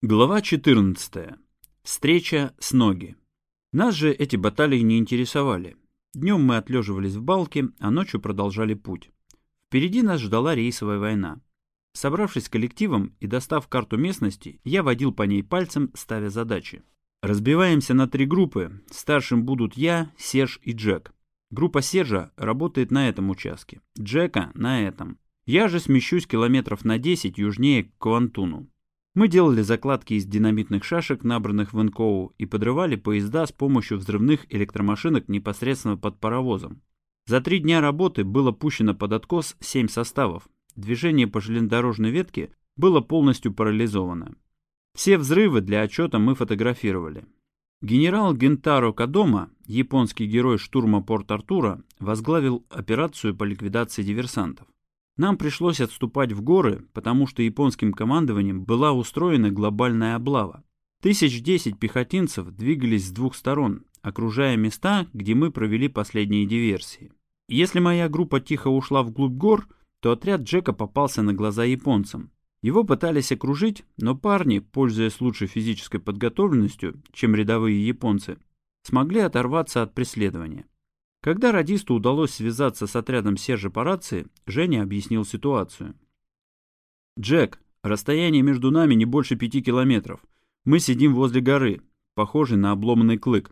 Глава 14. Встреча с ноги. Нас же эти баталии не интересовали. Днем мы отлеживались в балке, а ночью продолжали путь. Впереди нас ждала рейсовая война. Собравшись коллективом и достав карту местности, я водил по ней пальцем, ставя задачи. Разбиваемся на три группы. Старшим будут я, Серж и Джек. Группа Сержа работает на этом участке, Джека на этом. Я же смещусь километров на 10 южнее к Квантуну. Мы делали закладки из динамитных шашек, набранных в НКОУ, и подрывали поезда с помощью взрывных электромашинок непосредственно под паровозом. За три дня работы было пущено под откос семь составов. Движение по железнодорожной ветке было полностью парализовано. Все взрывы для отчета мы фотографировали. Генерал Гентаро Кадома, японский герой штурма Порт-Артура, возглавил операцию по ликвидации диверсантов. Нам пришлось отступать в горы, потому что японским командованием была устроена глобальная облава. Тысяч десять пехотинцев двигались с двух сторон, окружая места, где мы провели последние диверсии. Если моя группа тихо ушла вглубь гор, то отряд Джека попался на глаза японцам. Его пытались окружить, но парни, пользуясь лучшей физической подготовленностью, чем рядовые японцы, смогли оторваться от преследования. Когда радисту удалось связаться с отрядом Сержа по рации, Женя объяснил ситуацию. «Джек, расстояние между нами не больше пяти километров. Мы сидим возле горы, похожей на обломанный клык.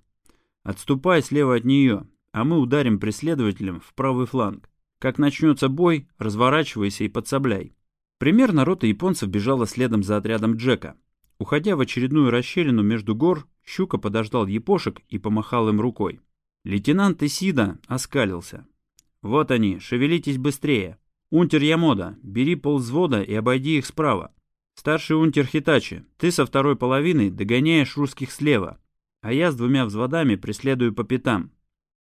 Отступай слева от нее, а мы ударим преследователям в правый фланг. Как начнется бой, разворачивайся и подсобляй». Примерно рота японцев бежала следом за отрядом Джека. Уходя в очередную расщелину между гор, Щука подождал япошек и помахал им рукой. Лейтенант Исида оскалился. «Вот они, шевелитесь быстрее. Унтер Ямода, бери полвзвода и обойди их справа. Старший унтер Хитачи, ты со второй половины догоняешь русских слева, а я с двумя взводами преследую по пятам».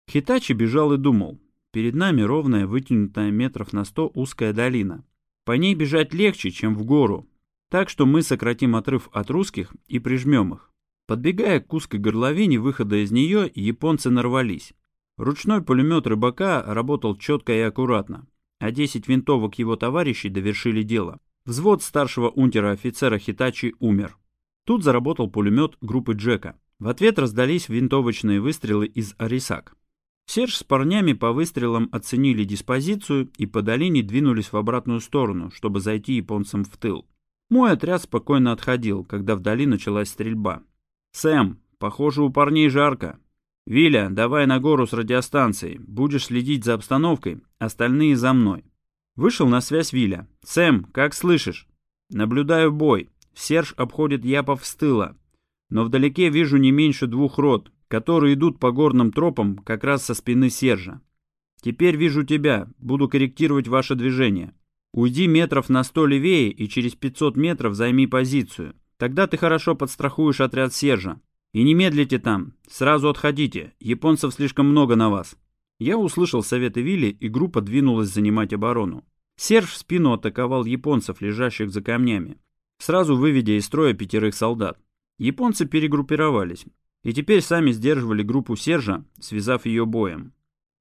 Хитачи бежал и думал. Перед нами ровная, вытянутая метров на сто узкая долина. По ней бежать легче, чем в гору, так что мы сократим отрыв от русских и прижмем их. Подбегая к узкой горловине выхода из нее, японцы нарвались. Ручной пулемет рыбака работал четко и аккуратно, а 10 винтовок его товарищей довершили дело. Взвод старшего унтера-офицера Хитачи умер. Тут заработал пулемет группы Джека. В ответ раздались винтовочные выстрелы из Арисак. Серж с парнями по выстрелам оценили диспозицию и по долине двинулись в обратную сторону, чтобы зайти японцам в тыл. Мой отряд спокойно отходил, когда вдали началась стрельба. «Сэм, похоже, у парней жарко. Виля, давай на гору с радиостанцией. Будешь следить за обстановкой, остальные за мной». Вышел на связь Виля. «Сэм, как слышишь?» «Наблюдаю бой. Серж обходит Япов с тыла. Но вдалеке вижу не меньше двух рот, которые идут по горным тропам как раз со спины Сержа. Теперь вижу тебя, буду корректировать ваше движение. Уйди метров на сто левее и через 500 метров займи позицию. Тогда ты хорошо подстрахуешь отряд Сержа. И не медлите там, сразу отходите, японцев слишком много на вас. Я услышал советы Вилли, и группа двинулась занимать оборону. Серж в спину атаковал японцев, лежащих за камнями, сразу выведя из строя пятерых солдат. Японцы перегруппировались, и теперь сами сдерживали группу Сержа, связав ее боем.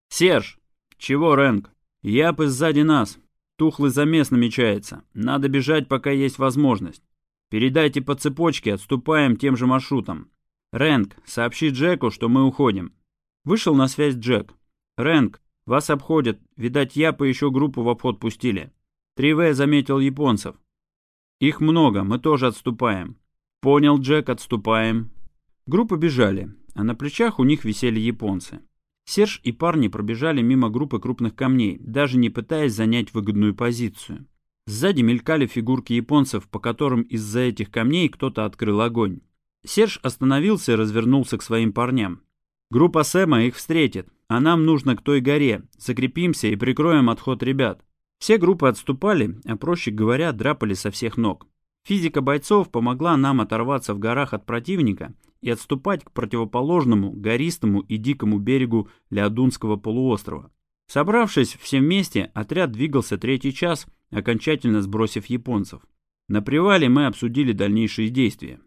«Серж! Чего, Рэнк? Япы сзади нас. Тухлый замес намечается. Надо бежать, пока есть возможность. Передайте по цепочке, отступаем тем же маршрутом. Рэнк, сообщи Джеку, что мы уходим. Вышел на связь Джек. Рэнк, вас обходят. Видать, я по еще группу в обход пустили. 3В заметил японцев. Их много, мы тоже отступаем. Понял, Джек, отступаем. Группы бежали, а на плечах у них висели японцы. Серж и парни пробежали мимо группы крупных камней, даже не пытаясь занять выгодную позицию. Сзади мелькали фигурки японцев, по которым из-за этих камней кто-то открыл огонь. Серж остановился и развернулся к своим парням. «Группа Сэма их встретит, а нам нужно к той горе. Закрепимся и прикроем отход ребят». Все группы отступали, а проще говоря, драпали со всех ног. Физика бойцов помогла нам оторваться в горах от противника и отступать к противоположному, гористому и дикому берегу Леодунского полуострова. Собравшись все вместе, отряд двигался третий час, окончательно сбросив японцев. На привале мы обсудили дальнейшие действия.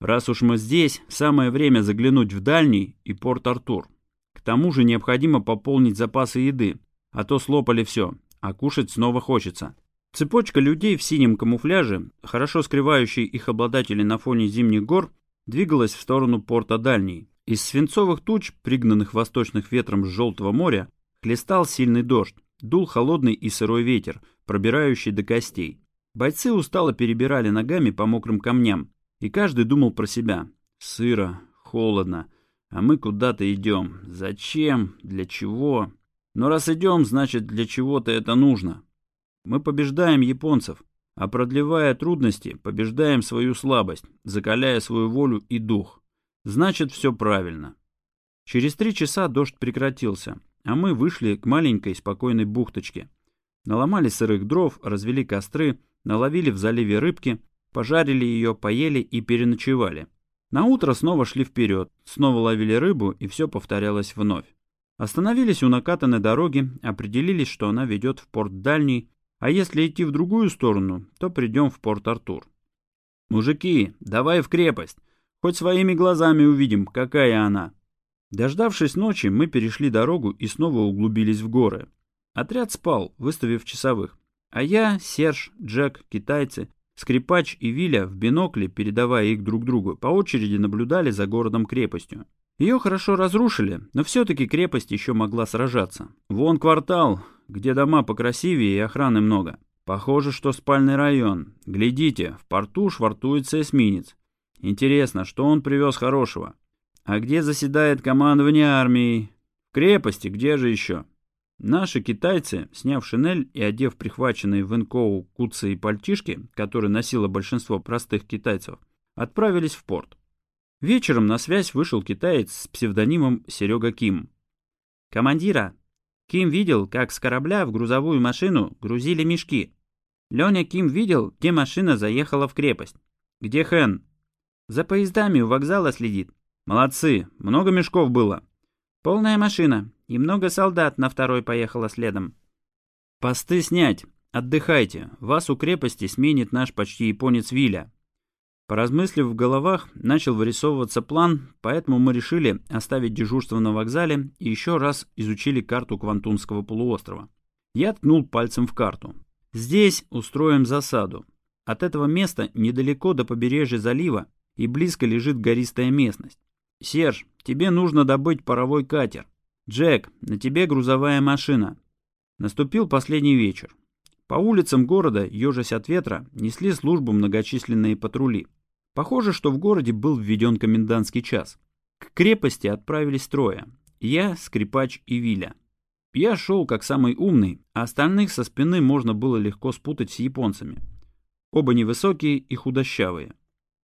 Раз уж мы здесь, самое время заглянуть в дальний и Порт-Артур. К тому же необходимо пополнить запасы еды, а то слопали все, а кушать снова хочется. Цепочка людей в синем камуфляже, хорошо скрывающей их обладателей на фоне зимних гор, двигалась в сторону порта Дальний. Из свинцовых туч, пригнанных восточных ветром с Желтого моря, хлестал сильный дождь, дул холодный и сырой ветер, пробирающий до костей. Бойцы устало перебирали ногами по мокрым камням, и каждый думал про себя. Сыро, холодно, а мы куда-то идем. Зачем? Для чего? Но раз идем, значит для чего-то это нужно. Мы побеждаем японцев, а продлевая трудности, побеждаем свою слабость, закаляя свою волю и дух. Значит, все правильно. Через три часа дождь прекратился, а мы вышли к маленькой спокойной бухточке. Наломали сырых дров, развели костры, наловили в заливе рыбки, пожарили ее, поели и переночевали. На утро снова шли вперед, снова ловили рыбу, и все повторялось вновь. Остановились у накатанной дороги, определились, что она ведет в порт Дальний, а если идти в другую сторону, то придем в Порт-Артур. «Мужики, давай в крепость. Хоть своими глазами увидим, какая она». Дождавшись ночи, мы перешли дорогу и снова углубились в горы. Отряд спал, выставив часовых. А я, Серж, Джек, китайцы, скрипач и Виля в бинокле, передавая их друг другу, по очереди наблюдали за городом-крепостью. Ее хорошо разрушили, но все-таки крепость еще могла сражаться. Вон квартал, где дома покрасивее и охраны много. Похоже, что спальный район. Глядите, в порту швартуется эсминец. Интересно, что он привез хорошего? А где заседает командование армией? В крепости, где же еще? Наши китайцы, сняв шинель и одев прихваченные в Инкоу куцы и пальтишки, которые носило большинство простых китайцев, отправились в порт. Вечером на связь вышел китаец с псевдонимом Серега Ким. «Командира, Ким видел, как с корабля в грузовую машину грузили мешки. Леня Ким видел, где машина заехала в крепость. Где Хэн? За поездами у вокзала следит. Молодцы, много мешков было. Полная машина, и много солдат на второй поехало следом. Посты снять, отдыхайте, вас у крепости сменит наш почти японец Виля. Поразмыслив в головах, начал вырисовываться план, поэтому мы решили оставить дежурство на вокзале и еще раз изучили карту Квантунского полуострова. Я ткнул пальцем в карту. Здесь устроим засаду. От этого места недалеко до побережья залива и близко лежит гористая местность. Серж, тебе нужно добыть паровой катер. Джек, на тебе грузовая машина. Наступил последний вечер. По улицам города, ежась от ветра, несли службу многочисленные патрули. Похоже, что в городе был введен комендантский час. К крепости отправились трое. Я, скрипач и Виля. Я шел как самый умный, а остальных со спины можно было легко спутать с японцами. Оба невысокие и худощавые.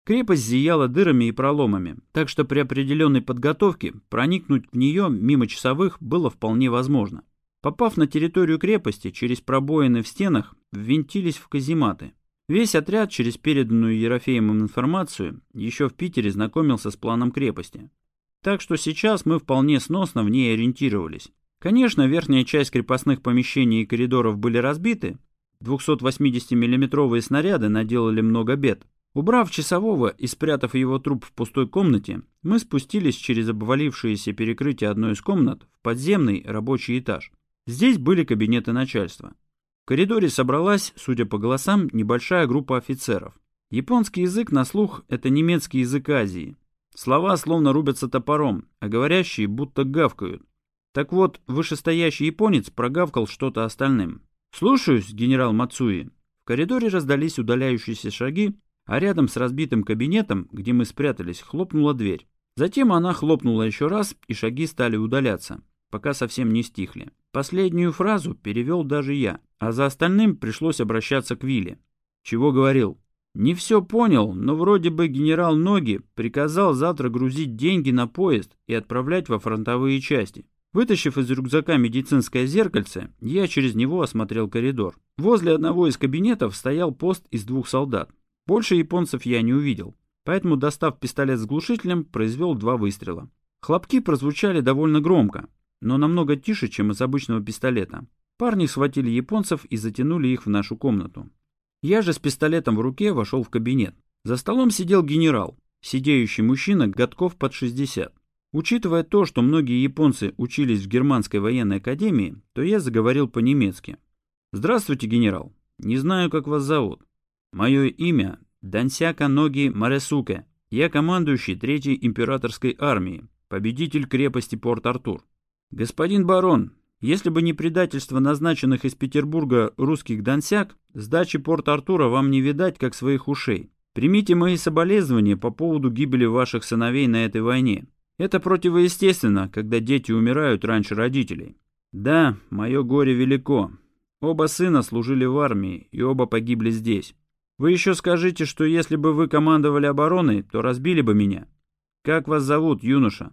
Крепость зияла дырами и проломами, так что при определенной подготовке проникнуть в нее мимо часовых было вполне возможно. Попав на территорию крепости, через пробоины в стенах ввинтились в казематы. Весь отряд через переданную Ерофеемом информацию еще в Питере знакомился с планом крепости. Так что сейчас мы вполне сносно в ней ориентировались. Конечно, верхняя часть крепостных помещений и коридоров были разбиты, 280 миллиметровые снаряды наделали много бед. Убрав часового и спрятав его труп в пустой комнате, мы спустились через обвалившееся перекрытие одной из комнат в подземный рабочий этаж. Здесь были кабинеты начальства. В коридоре собралась, судя по голосам, небольшая группа офицеров. Японский язык на слух – это немецкий язык Азии. Слова словно рубятся топором, а говорящие будто гавкают. Так вот, вышестоящий японец прогавкал что-то остальным. «Слушаюсь, генерал Мацуи». В коридоре раздались удаляющиеся шаги, а рядом с разбитым кабинетом, где мы спрятались, хлопнула дверь. Затем она хлопнула еще раз, и шаги стали удаляться, пока совсем не стихли. Последнюю фразу перевел даже я, а за остальным пришлось обращаться к Вилле. Чего говорил? Не все понял, но вроде бы генерал Ноги приказал завтра грузить деньги на поезд и отправлять во фронтовые части. Вытащив из рюкзака медицинское зеркальце, я через него осмотрел коридор. Возле одного из кабинетов стоял пост из двух солдат. Больше японцев я не увидел, поэтому, достав пистолет с глушителем, произвел два выстрела. Хлопки прозвучали довольно громко, но намного тише, чем из обычного пистолета. Парни схватили японцев и затянули их в нашу комнату. Я же с пистолетом в руке вошел в кабинет. За столом сидел генерал, сидеющий мужчина, годков под 60. Учитывая то, что многие японцы учились в германской военной академии, то я заговорил по-немецки. «Здравствуйте, генерал. Не знаю, как вас зовут. Мое имя Дансяка Ноги Маресуке. Я командующий Третьей императорской армии, победитель крепости Порт-Артур. Господин барон, если бы не предательство назначенных из Петербурга русских дансяк, сдачи Порт-Артура вам не видать, как своих ушей. Примите мои соболезнования по поводу гибели ваших сыновей на этой войне. Это противоестественно, когда дети умирают раньше родителей. Да, мое горе велико. Оба сына служили в армии, и оба погибли здесь. Вы еще скажите, что если бы вы командовали обороной, то разбили бы меня. Как вас зовут, юноша?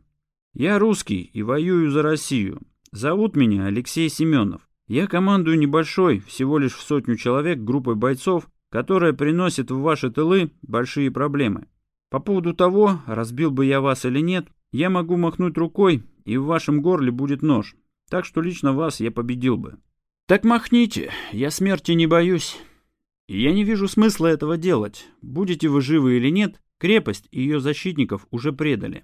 Я русский и воюю за Россию. Зовут меня Алексей Семенов. Я командую небольшой, всего лишь в сотню человек, группой бойцов, которая приносит в ваши тылы большие проблемы. По поводу того, разбил бы я вас или нет, я могу махнуть рукой, и в вашем горле будет нож. Так что лично вас я победил бы. Так махните, я смерти не боюсь. И я не вижу смысла этого делать. Будете вы живы или нет, крепость и ее защитников уже предали.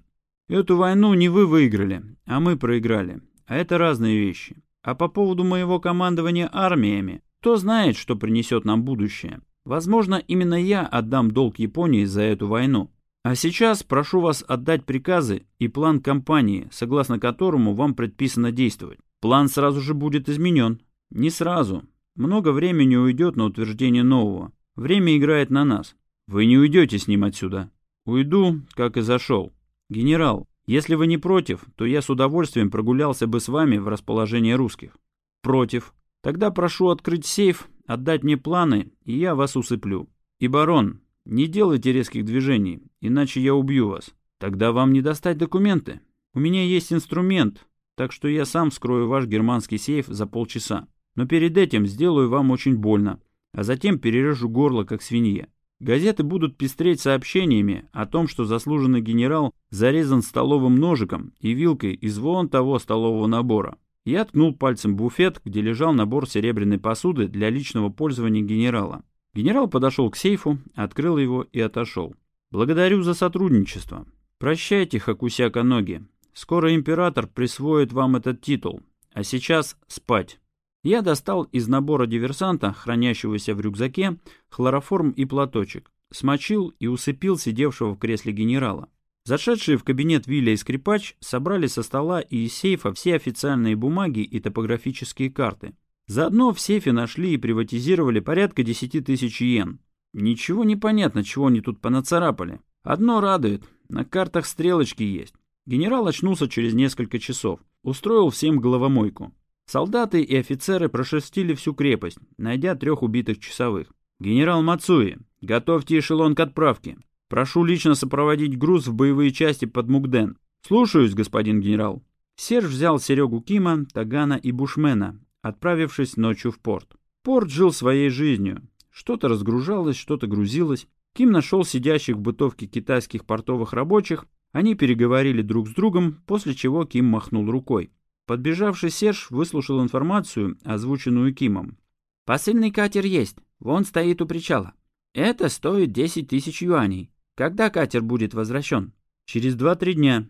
Эту войну не вы выиграли, а мы проиграли. А это разные вещи. А по поводу моего командования армиями, кто знает, что принесет нам будущее. Возможно, именно я отдам долг Японии за эту войну. А сейчас прошу вас отдать приказы и план кампании, согласно которому вам предписано действовать. План сразу же будет изменен. Не сразу. Много времени уйдет на утверждение нового. Время играет на нас. Вы не уйдете с ним отсюда. Уйду, как и зашел. Генерал, если вы не против, то я с удовольствием прогулялся бы с вами в расположение русских. Против. Тогда прошу открыть сейф, отдать мне планы, и я вас усыплю. И, барон, не делайте резких движений, иначе я убью вас. Тогда вам не достать документы. У меня есть инструмент, так что я сам вскрою ваш германский сейф за полчаса. Но перед этим сделаю вам очень больно, а затем перережу горло, как свинья. Газеты будут пестреть сообщениями о том, что заслуженный генерал зарезан столовым ножиком и вилкой из вон того столового набора. Я ткнул пальцем буфет, где лежал набор серебряной посуды для личного пользования генерала. Генерал подошел к сейфу, открыл его и отошел. «Благодарю за сотрудничество. Прощайте, Хакусяка Ноги. Скоро император присвоит вам этот титул. А сейчас спать». Я достал из набора диверсанта, хранящегося в рюкзаке, хлороформ и платочек, смочил и усыпил сидевшего в кресле генерала. Зашедшие в кабинет Вилля и Скрипач собрали со стола и из сейфа все официальные бумаги и топографические карты. Заодно в сейфе нашли и приватизировали порядка 10 тысяч йен. Ничего не понятно, чего они тут понацарапали. Одно радует, на картах стрелочки есть. Генерал очнулся через несколько часов. Устроил всем головомойку. Солдаты и офицеры прошерстили всю крепость, найдя трех убитых часовых. «Генерал Мацуи, готовьте эшелон к отправке. Прошу лично сопроводить груз в боевые части под Мукден. Слушаюсь, господин генерал». Серж взял Серегу Кима, Тагана и Бушмена, отправившись ночью в порт. Порт жил своей жизнью. Что-то разгружалось, что-то грузилось. Ким нашел сидящих в бытовке китайских портовых рабочих. Они переговорили друг с другом, после чего Ким махнул рукой. Подбежавший Серж выслушал информацию, озвученную Кимом. «Посыльный катер есть. Вон стоит у причала. Это стоит 10 тысяч юаней. Когда катер будет возвращен?» «Через 2-3 дня».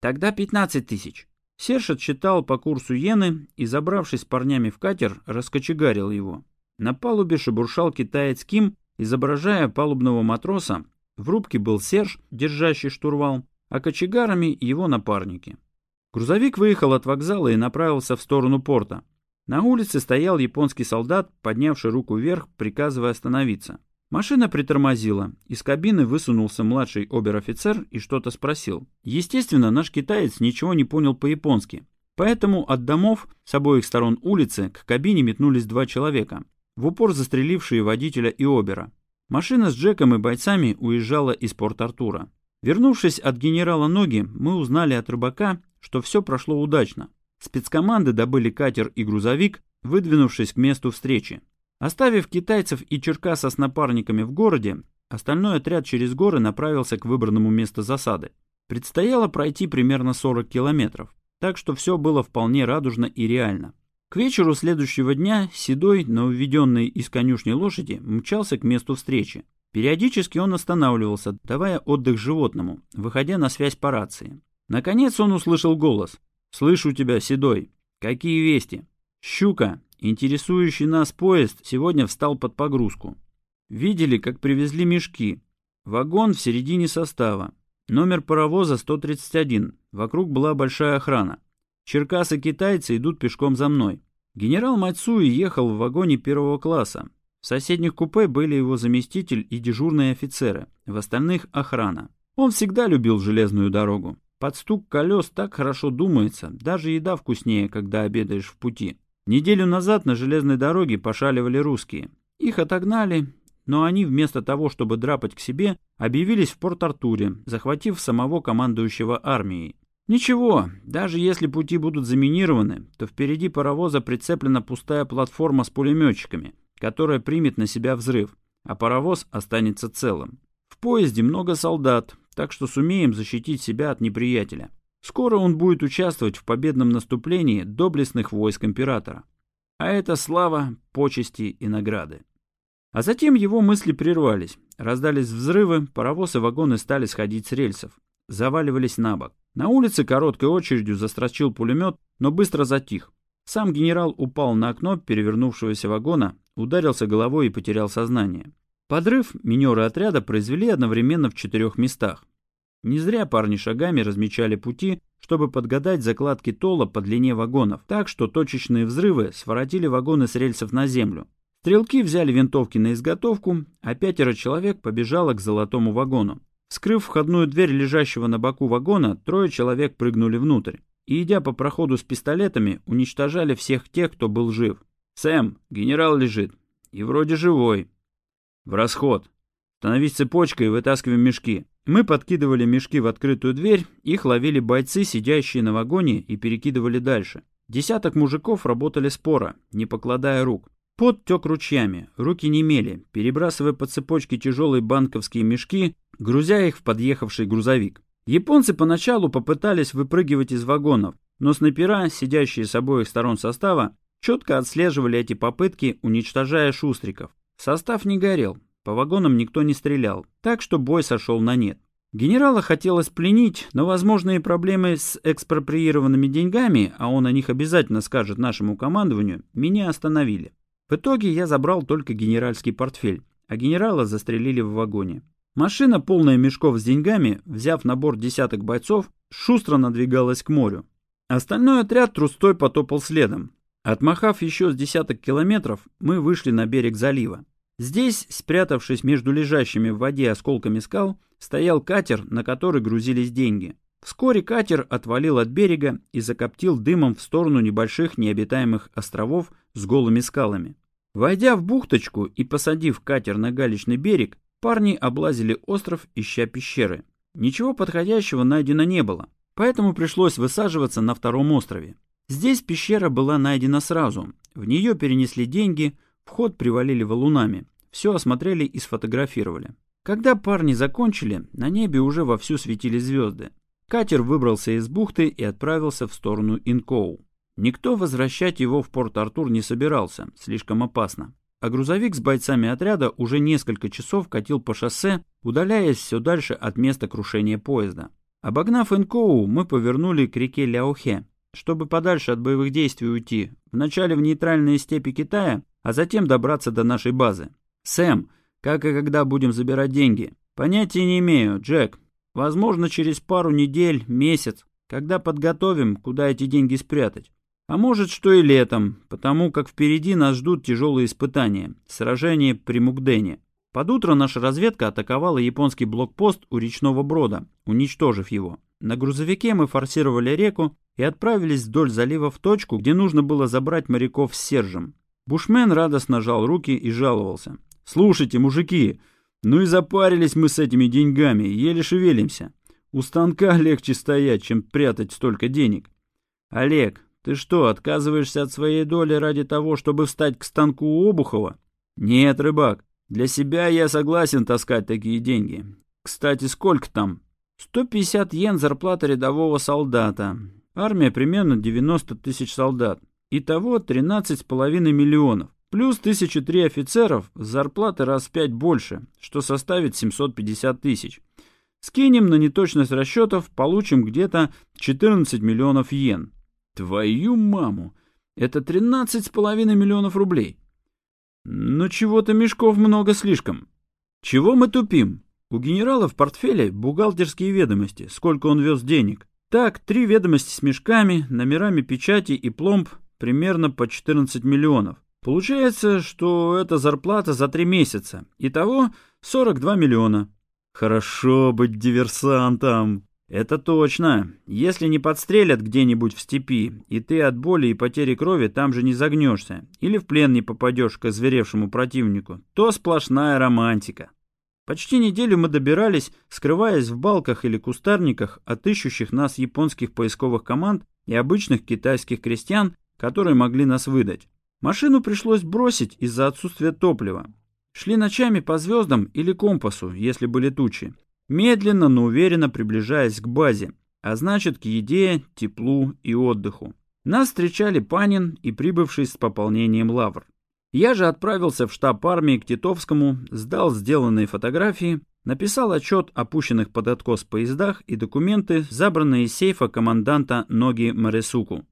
«Тогда 15 тысяч. Серж отсчитал по курсу иены и, забравшись с парнями в катер, раскочегарил его. На палубе шебуршал китаец Ким, изображая палубного матроса. В рубке был Серж, держащий штурвал, а кочегарами его напарники. Грузовик выехал от вокзала и направился в сторону порта. На улице стоял японский солдат, поднявший руку вверх, приказывая остановиться. Машина притормозила. Из кабины высунулся младший обер-офицер и что-то спросил. Естественно, наш китаец ничего не понял по-японски. Поэтому от домов с обоих сторон улицы к кабине метнулись два человека, в упор застрелившие водителя и обера. Машина с Джеком и бойцами уезжала из Порт-Артура. Вернувшись от генерала Ноги, мы узнали от рыбака, что все прошло удачно. Спецкоманды добыли катер и грузовик, выдвинувшись к месту встречи. Оставив китайцев и Черкаса с напарниками в городе, остальной отряд через горы направился к выбранному месту засады. Предстояло пройти примерно 40 километров, так что все было вполне радужно и реально. К вечеру следующего дня Седой, на уведенной из конюшни лошади, мчался к месту встречи. Периодически он останавливался, давая отдых животному, выходя на связь по рации. Наконец он услышал голос. «Слышу тебя, Седой. Какие вести?» «Щука. интересующий нас поезд сегодня встал под погрузку. Видели, как привезли мешки. Вагон в середине состава. Номер паровоза 131. Вокруг была большая охрана. Черкасы-китайцы идут пешком за мной. Генерал Мацуи ехал в вагоне первого класса. В соседних купе были его заместитель и дежурные офицеры, в остальных – охрана. Он всегда любил железную дорогу. Под стук колес так хорошо думается, даже еда вкуснее, когда обедаешь в пути. Неделю назад на железной дороге пошаливали русские. Их отогнали, но они вместо того, чтобы драпать к себе, объявились в Порт-Артуре, захватив самого командующего армией. Ничего, даже если пути будут заминированы, то впереди паровоза прицеплена пустая платформа с пулеметчиками, которая примет на себя взрыв, а паровоз останется целым. В поезде много солдат, так что сумеем защитить себя от неприятеля. Скоро он будет участвовать в победном наступлении доблестных войск императора. А это слава, почести и награды. А затем его мысли прервались. Раздались взрывы, паровоз и вагоны стали сходить с рельсов. Заваливались на бок. На улице короткой очередью застрочил пулемет, но быстро затих. Сам генерал упал на окно перевернувшегося вагона, ударился головой и потерял сознание. Подрыв минеры отряда произвели одновременно в четырех местах. Не зря парни шагами размечали пути, чтобы подгадать закладки тола по длине вагонов, так что точечные взрывы своротили вагоны с рельсов на землю. Стрелки взяли винтовки на изготовку, а пятеро человек побежало к золотому вагону. Вскрыв входную дверь лежащего на боку вагона, трое человек прыгнули внутрь и, идя по проходу с пистолетами, уничтожали всех тех, кто был жив. «Сэм, генерал лежит. И вроде живой». «В расход. Становись цепочкой и вытаскиваем мешки». Мы подкидывали мешки в открытую дверь, их ловили бойцы, сидящие на вагоне, и перекидывали дальше. Десяток мужиков работали споро, не покладая рук. Пот тек ручьями, руки немели, перебрасывая по цепочке тяжелые банковские мешки, грузя их в подъехавший грузовик. Японцы поначалу попытались выпрыгивать из вагонов, но снайпера, сидящие с обоих сторон состава, четко отслеживали эти попытки, уничтожая шустриков. Состав не горел, по вагонам никто не стрелял, так что бой сошел на нет. Генерала хотелось пленить, но возможные проблемы с экспроприированными деньгами, а он о них обязательно скажет нашему командованию, меня остановили. В итоге я забрал только генеральский портфель, а генерала застрелили в вагоне. Машина, полная мешков с деньгами, взяв на борт десяток бойцов, шустро надвигалась к морю. Остальной отряд трустой потопал следом. Отмахав еще с десяток километров, мы вышли на берег залива. Здесь, спрятавшись между лежащими в воде осколками скал, стоял катер, на который грузились деньги. Вскоре катер отвалил от берега и закоптил дымом в сторону небольших необитаемых островов с голыми скалами. Войдя в бухточку и посадив катер на галечный берег, парни облазили остров, ища пещеры. Ничего подходящего найдено не было, поэтому пришлось высаживаться на втором острове. Здесь пещера была найдена сразу. В нее перенесли деньги, вход привалили валунами. Все осмотрели и сфотографировали. Когда парни закончили, на небе уже вовсю светили звезды. Катер выбрался из бухты и отправился в сторону Инкоу. Никто возвращать его в Порт-Артур не собирался, слишком опасно. А грузовик с бойцами отряда уже несколько часов катил по шоссе, удаляясь все дальше от места крушения поезда. Обогнав Инкоу, мы повернули к реке Ляохе, чтобы подальше от боевых действий уйти, вначале в нейтральные степи Китая, а затем добраться до нашей базы. Сэм, как и когда будем забирать деньги? Понятия не имею, Джек, Возможно, через пару недель, месяц, когда подготовим, куда эти деньги спрятать. А может, что и летом, потому как впереди нас ждут тяжелые испытания, сражение при Мукдене. Под утро наша разведка атаковала японский блокпост у речного брода, уничтожив его. На грузовике мы форсировали реку и отправились вдоль залива в точку, где нужно было забрать моряков с Сержем. Бушмен радостно жал руки и жаловался. «Слушайте, мужики, ну и запарились мы с этими деньгами, еле шевелимся. У станка легче стоять, чем прятать столько денег. Олег, ты что, отказываешься от своей доли ради того, чтобы встать к станку Обухова? Нет, рыбак, для себя я согласен таскать такие деньги. Кстати, сколько там? 150 йен зарплата рядового солдата. Армия примерно 90 тысяч солдат. Итого 13,5 миллионов. Плюс 1003 офицеров с зарплаты раз пять больше, что составит 750 тысяч. Скинем на неточность расчетов, получим где-то 14 миллионов йен. Твою маму! Это тринадцать с половиной миллионов рублей. Ну чего-то мешков много слишком. Чего мы тупим? У генерала в портфеле бухгалтерские ведомости, сколько он вез денег. Так, три ведомости с мешками, номерами печати и пломб примерно по 14 миллионов. Получается, что это зарплата за три месяца. Итого 42 миллиона. Хорошо быть диверсантом. Это точно. Если не подстрелят где-нибудь в степи, и ты от боли и потери крови там же не загнешься, или в плен не попадешь к озверевшему противнику, то сплошная романтика. Почти неделю мы добирались, скрываясь в балках или кустарниках от ищущих нас японских поисковых команд и обычных китайских крестьян, которые могли нас выдать. Машину пришлось бросить из-за отсутствия топлива. Шли ночами по звездам или компасу, если были тучи, медленно, но уверенно приближаясь к базе, а значит к еде, теплу и отдыху. Нас встречали Панин и прибывший с пополнением лавр. Я же отправился в штаб армии к Титовскому, сдал сделанные фотографии, написал отчет о пущенных под откос поездах и документы, забранные из сейфа команданта Ноги Маресуку.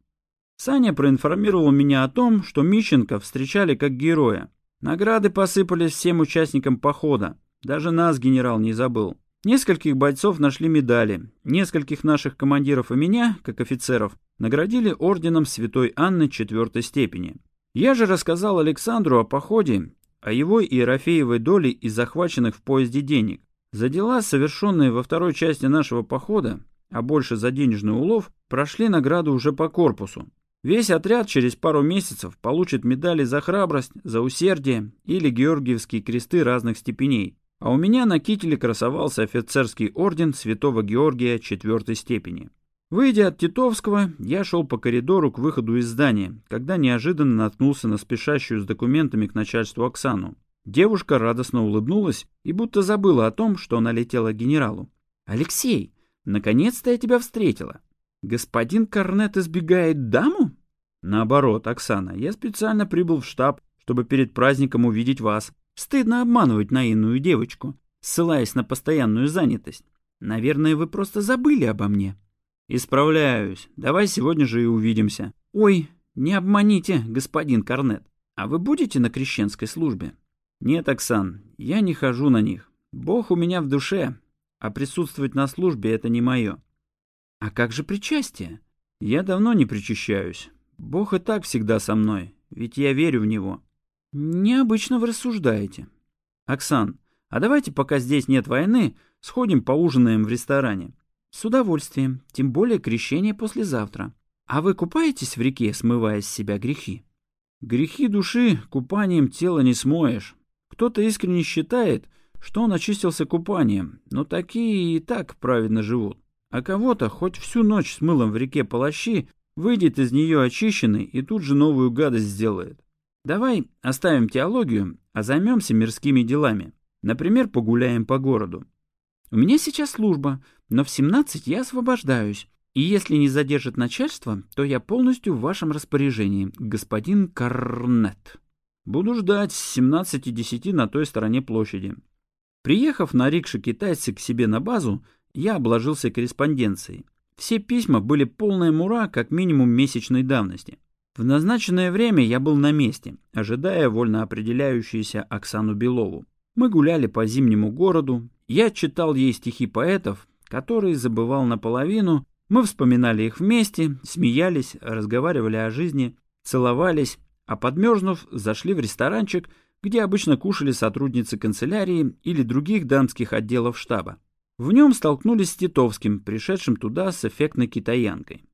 Саня проинформировал меня о том, что Мищенко встречали как героя. Награды посыпались всем участникам похода. Даже нас генерал не забыл. Нескольких бойцов нашли медали. Нескольких наших командиров и меня, как офицеров, наградили орденом Святой Анны четвертой степени. Я же рассказал Александру о походе, о его и Ерофеевой доле из захваченных в поезде денег. За дела, совершенные во второй части нашего похода, а больше за денежный улов, прошли награду уже по корпусу. Весь отряд через пару месяцев получит медали за храбрость, за усердие или георгиевские кресты разных степеней. А у меня на кителе красовался офицерский орден Святого Георгия четвертой степени. Выйдя от Титовского, я шел по коридору к выходу из здания, когда неожиданно наткнулся на спешащую с документами к начальству Оксану. Девушка радостно улыбнулась и будто забыла о том, что она летела к генералу. «Алексей, наконец-то я тебя встретила. Господин Корнет избегает даму?» «Наоборот, Оксана, я специально прибыл в штаб, чтобы перед праздником увидеть вас. Стыдно обманывать наивную девочку, ссылаясь на постоянную занятость. Наверное, вы просто забыли обо мне». «Исправляюсь. Давай сегодня же и увидимся». «Ой, не обманите, господин Корнет. А вы будете на крещенской службе?» «Нет, Оксан, я не хожу на них. Бог у меня в душе, а присутствовать на службе — это не мое». «А как же причастие?» «Я давно не причащаюсь. Бог и так всегда со мной, ведь я верю в Него». «Необычно вы рассуждаете». «Оксан, а давайте, пока здесь нет войны, сходим поужинаем в ресторане. «С удовольствием, тем более крещение послезавтра. А вы купаетесь в реке, смывая с себя грехи?» «Грехи души купанием тела не смоешь. Кто-то искренне считает, что он очистился купанием, но такие и так праведно живут. А кого-то хоть всю ночь с мылом в реке полощи, выйдет из нее очищенный и тут же новую гадость сделает. Давай оставим теологию, а займемся мирскими делами. Например, погуляем по городу. У меня сейчас служба, но в 17 я освобождаюсь. И если не задержит начальство, то я полностью в вашем распоряжении, господин Корнет. Буду ждать с 17.10 на той стороне площади. Приехав на рикше китайцы к себе на базу, я обложился корреспонденцией. Все письма были полная мура, как минимум месячной давности. В назначенное время я был на месте, ожидая вольно определяющуюся Оксану Белову. Мы гуляли по зимнему городу, я читал ей стихи поэтов, которые забывал наполовину, мы вспоминали их вместе, смеялись, разговаривали о жизни, целовались, а подмерзнув, зашли в ресторанчик, где обычно кушали сотрудницы канцелярии или других дамских отделов штаба. В нем столкнулись с Титовским, пришедшим туда с эффектной китаянкой.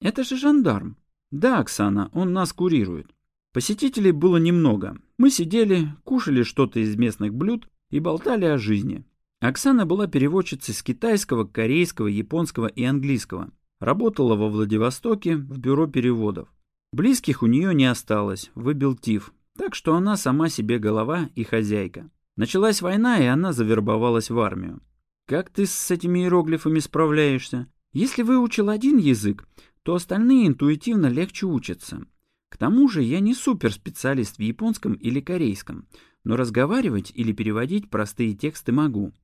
«Это же жандарм». «Да, Оксана, он нас курирует». Посетителей было немного. Мы сидели, кушали что-то из местных блюд и болтали о жизни. Оксана была переводчицей с китайского, корейского, японского и английского. Работала во Владивостоке в бюро переводов. Близких у нее не осталось, выбил тиф, так что она сама себе голова и хозяйка. Началась война, и она завербовалась в армию. Как ты с этими иероглифами справляешься? Если выучил один язык, то остальные интуитивно легче учатся. К тому же я не суперспециалист в японском или корейском, но разговаривать или переводить простые тексты могу.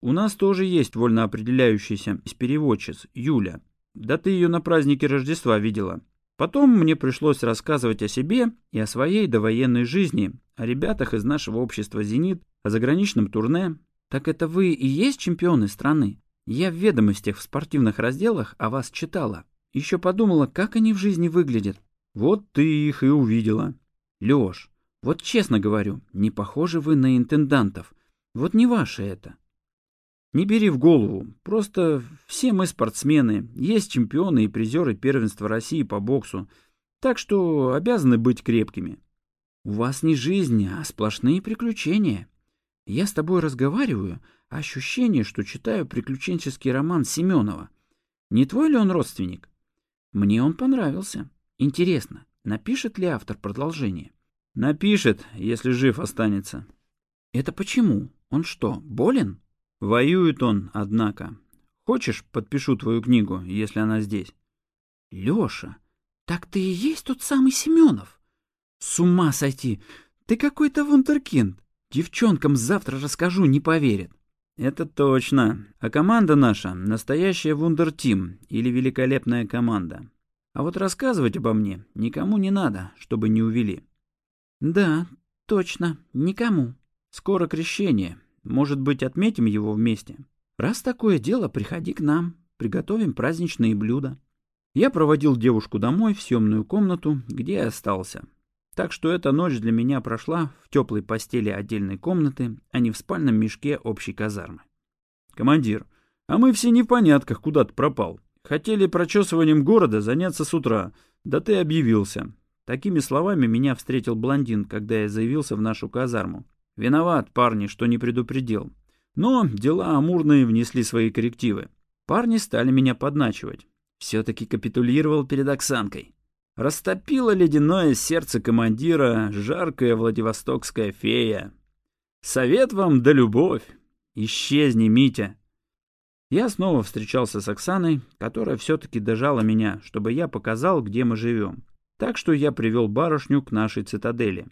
У нас тоже есть вольно определяющийся переводчиц, Юля. Да ты ее на празднике Рождества видела. Потом мне пришлось рассказывать о себе и о своей довоенной жизни, о ребятах из нашего общества «Зенит», о заграничном турне. Так это вы и есть чемпионы страны? Я в ведомостях в спортивных разделах о вас читала. Еще подумала, как они в жизни выглядят. Вот ты их и увидела. Леш, вот честно говорю, не похожи вы на интендантов. Вот не ваше это. Не бери в голову. Просто все мы спортсмены. Есть чемпионы и призеры первенства России по боксу. Так что обязаны быть крепкими. У вас не жизнь, а сплошные приключения. Я с тобой разговариваю, а ощущение, что читаю приключенческий роман Семенова. Не твой ли он родственник? Мне он понравился. Интересно, напишет ли автор продолжение? Напишет, если жив останется. Это почему? Он что, болен? Воюет он, однако. Хочешь, подпишу твою книгу, если она здесь? Лёша, так ты и есть тот самый Семенов. С ума сойти! Ты какой-то вундеркинд. Девчонкам завтра расскажу, не поверят. Это точно. А команда наша — настоящая вундертим или великолепная команда. А вот рассказывать обо мне никому не надо, чтобы не увели. Да, точно, никому. Скоро крещение, может быть, отметим его вместе? Раз такое дело, приходи к нам, приготовим праздничные блюда. Я проводил девушку домой в съемную комнату, где я остался. Так что эта ночь для меня прошла в теплой постели отдельной комнаты, а не в спальном мешке общей казармы. Командир, а мы все не в понятках, куда ты пропал. Хотели прочесыванием города заняться с утра, да ты объявился. Такими словами меня встретил блондин, когда я заявился в нашу казарму. Виноват, парни, что не предупредил. Но дела амурные внесли свои коррективы. Парни стали меня подначивать. Все-таки капитулировал перед Оксанкой. Растопило ледяное сердце командира жаркая владивостокская фея. Совет вам да любовь. Исчезни, Митя. Я снова встречался с Оксаной, которая все-таки дожала меня, чтобы я показал, где мы живем. Так что я привел барышню к нашей цитадели.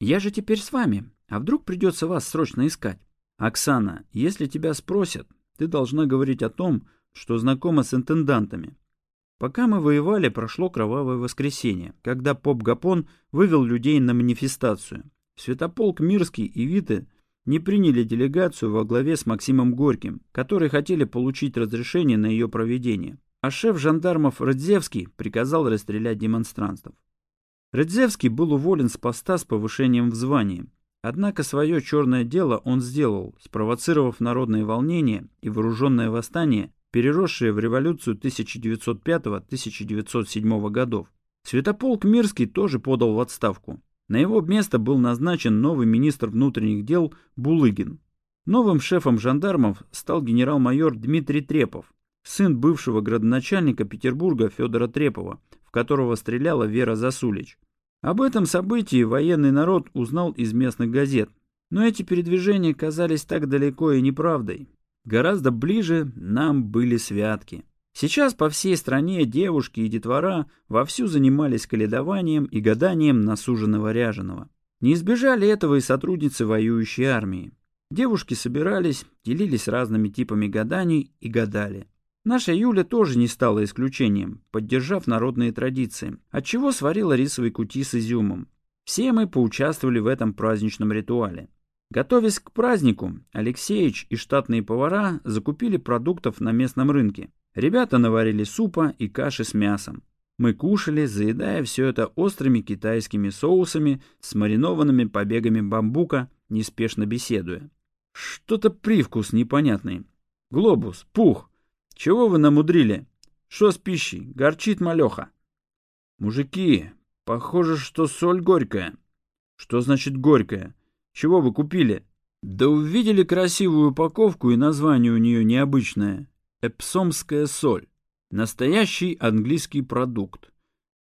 Я же теперь с вами. А вдруг придется вас срочно искать? Оксана, если тебя спросят, ты должна говорить о том, что знакома с интендантами. Пока мы воевали, прошло кровавое воскресенье, когда поп Гапон вывел людей на манифестацию. Святополк Мирский и Виты не приняли делегацию во главе с Максимом Горьким, которые хотели получить разрешение на ее проведение. А шеф жандармов Радзевский приказал расстрелять демонстрантов. Радзевский был уволен с поста с повышением в звании, Однако свое черное дело он сделал, спровоцировав народные волнения и вооруженное восстание, переросшее в революцию 1905-1907 годов. Святополк Мирский тоже подал в отставку. На его место был назначен новый министр внутренних дел Булыгин. Новым шефом жандармов стал генерал-майор Дмитрий Трепов, сын бывшего градоначальника Петербурга Федора Трепова, в которого стреляла Вера Засулич. Об этом событии военный народ узнал из местных газет, но эти передвижения казались так далеко и неправдой. Гораздо ближе нам были святки. Сейчас по всей стране девушки и детвора вовсю занимались каледованием и гаданием на суженого ряженого. Не избежали этого и сотрудницы воюющей армии. Девушки собирались, делились разными типами гаданий и гадали. Наша Юля тоже не стала исключением, поддержав народные традиции, отчего сварила рисовый кути с изюмом. Все мы поучаствовали в этом праздничном ритуале. Готовясь к празднику, Алексеич и штатные повара закупили продуктов на местном рынке. Ребята наварили супа и каши с мясом. Мы кушали, заедая все это острыми китайскими соусами с маринованными побегами бамбука, неспешно беседуя. Что-то привкус непонятный. Глобус, пух, чего вы намудрили? Что с пищей? Горчит малеха. Мужики, похоже, что соль горькая. Что значит горькая? Чего вы купили? Да увидели красивую упаковку и название у нее необычное. Эпсомская соль. Настоящий английский продукт.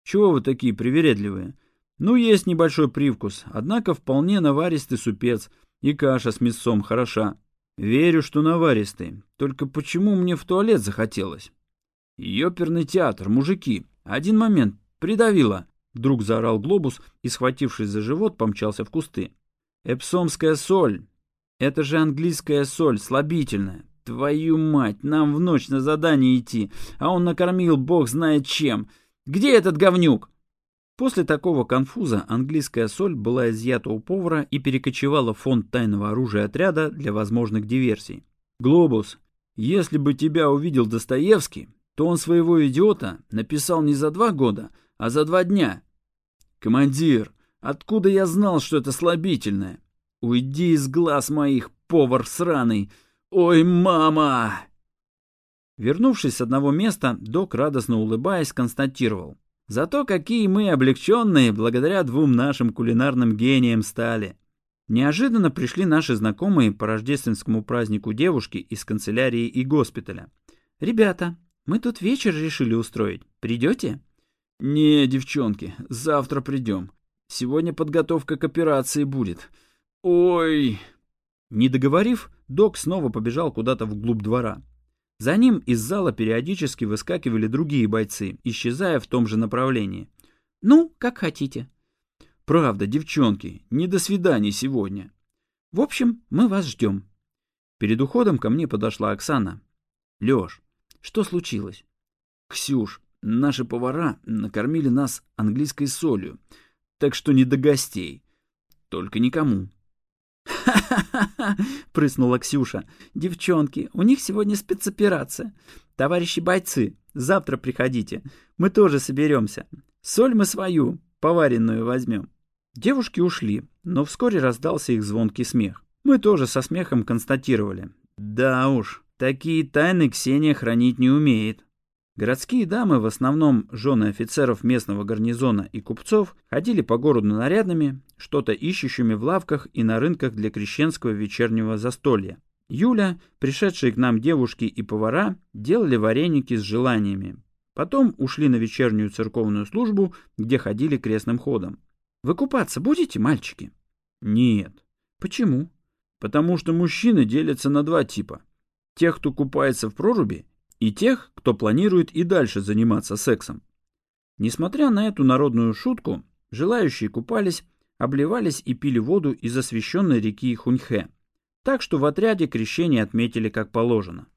Чего вы такие привередливые? Ну, есть небольшой привкус, однако вполне наваристый супец, и каша с мясом хороша. Верю, что наваристый. Только почему мне в туалет захотелось? Ёперный театр, мужики. Один момент. Придавило. Вдруг заорал глобус и, схватившись за живот, помчался в кусты. Эпсомская соль. Это же английская соль, слабительная. Твою мать, нам в ночь на задание идти, а он накормил бог знает чем. Где этот говнюк?» После такого конфуза английская соль была изъята у повара и перекочевала в фонд тайного оружия отряда для возможных диверсий. «Глобус, если бы тебя увидел Достоевский, то он своего идиота написал не за два года, а за два дня. Командир, откуда я знал, что это слабительное? Уйди из глаз моих, повар сраный! Ой, мама!» Вернувшись с одного места, док, радостно улыбаясь, констатировал. Зато какие мы облегченные благодаря двум нашим кулинарным гениям стали. Неожиданно пришли наши знакомые по рождественскому празднику девушки из канцелярии и госпиталя. «Ребята, мы тут вечер решили устроить. Придете?» «Не, девчонки, завтра придем. Сегодня подготовка к операции будет. Ой!» Не договорив, док снова побежал куда-то вглубь двора. За ним из зала периодически выскакивали другие бойцы, исчезая в том же направлении. «Ну, как хотите». «Правда, девчонки, не до свиданий сегодня». «В общем, мы вас ждем». Перед уходом ко мне подошла Оксана. «Леш, что случилось?» «Ксюш, наши повара накормили нас английской солью, так что не до гостей. Только никому». «Ха-ха-ха!» — прыснула Ксюша. «Девчонки, у них сегодня спецоперация. Товарищи бойцы, завтра приходите. Мы тоже соберемся. Соль мы свою, поваренную возьмем». Девушки ушли, но вскоре раздался их звонкий смех. Мы тоже со смехом констатировали. Да уж, такие тайны Ксения хранить не умеет. Городские дамы, в основном жены офицеров местного гарнизона и купцов, ходили по городу нарядными, что-то ищущими в лавках и на рынках для крещенского вечернего застолья. Юля, пришедшие к нам девушки и повара, делали вареники с желаниями. Потом ушли на вечернюю церковную службу, где ходили крестным ходом. «Вы купаться будете, мальчики?» «Нет». «Почему?» «Потому что мужчины делятся на два типа. Тех, кто купается в проруби, и тех, кто планирует и дальше заниматься сексом. Несмотря на эту народную шутку, желающие купались, обливались и пили воду из освященной реки Хуньхэ, так что в отряде крещение отметили как положено.